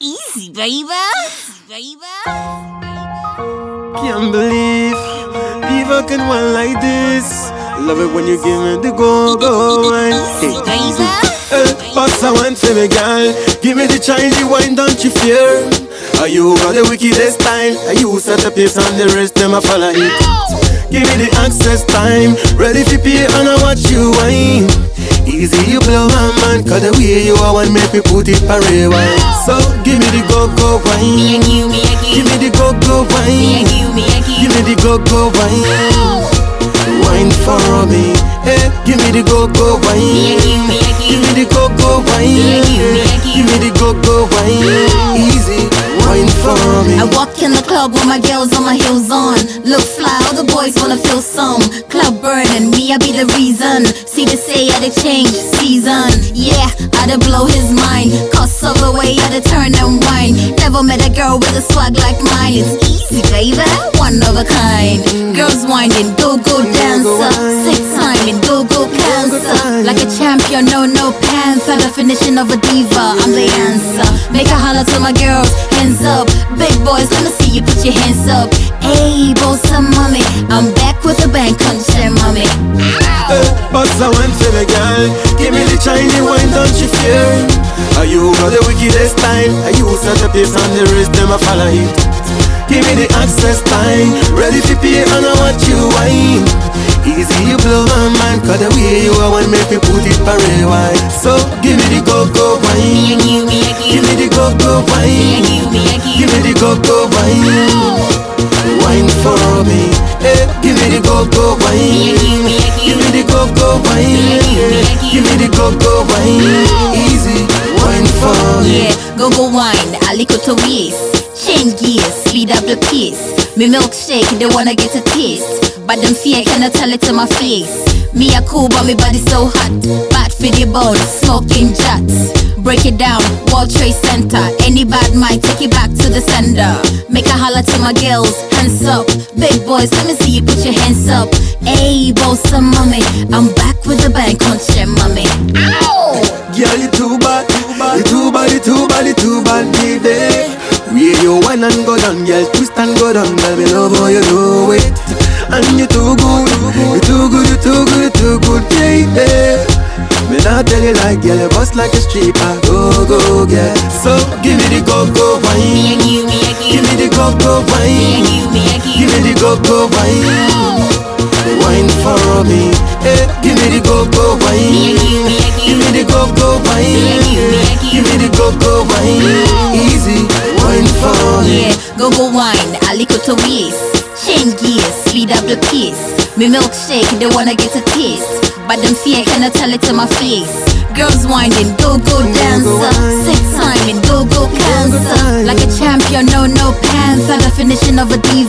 Easy, baby. Easy, baby. Can't believe people can want like this. Love it when you give me the go go wine. Hey, easy. Hey, pass a wine for me, girl. Give me the Chinese wine, don't you fear? Are you got the wickedest style? Are you set the pace and the rest them a follow it? Give me the access time, ready to pay and I watch you wine. Easy you blow my man, cause the way you are one make me put it for rewind. So give me the go go wine. and you, me and you. Give me the go go wine. and you, me and Give me the go go wine, wine for me. Hey, give me the go go wine. and you, me and Give me the go go wine. Me and you, me and you. Give me the go go wine. Easy wine for me. I walk in the club with my girls on my heels on. Look fly, all the boys wanna feel some. Club burning, me, I be the reason. The the change season. Yeah, I would blow his mind. Cost of the way, I would turn and wine. Never met a girl with a swag like mine. It's easy, baby, one of a kind. Girls winding, go go dancer. Six time and go go cancer. Like a champion, no no pants. A definition of a diva, I'm the answer. Make a holler to my girls, hands up. Big boys, let me see you put your hands up. Hey, bossa mommy, I'm back with a bang, country mommy. Hey, pass a wine for me, girl. Give me the Chinese wine, don't you fear? Are you got the wickedest style? Are you set the pace and the rest them a follow it? Give me the access time, ready to pay and I want you wine. Easy you blow my mind, cause the way you are one make me put it for rewind. So give me the go go wine. you, me and Give me the go go wine. and you, me and Give me the go go wine. Wine Give me the go go wine. Easy wine for me. Yeah, go go wine, aliko to waist. Change gears, speed up the pace. Me milkshake, they wanna get a taste. But them fear cannot tell it to my face. Me a cool, but me body so hot. Bad for the bone, smoking jets. Break it down, World Trade Center. Any bad mind, take it back to the sender. Make a holler to my girls, hands up. Big boys, let me see you put your hands up. Hey, bossa mommy, I'm back with a bang, country mommy. Ow! Girl, you too bad, you too bad, you too bad, you too bad, baby. Where you wine and go down, girl, twist and go down, girl, me love how you do it. And you too good, you too good, you too good, you too good, baby. Not tell you like, girl, you bust like a stripper, go, go, girl. So give me the go, go wine. and you, me and Give me the go, go Me wine. and you, me Give me the go, go wine. Wine for me. Hey, give me the go, go wine. Give me the go go Me you, me wine. Give me the go go wine. Easy wine for me. Yeah, go go wine, aliko to waist. Change gears, speed up the pace. Me milkshake, they wanna get a taste. But them fear cannot tell it to my face. Girls winding, go go dancer. time and go go cancer. Like a champion, no no pants. The definition of a diva.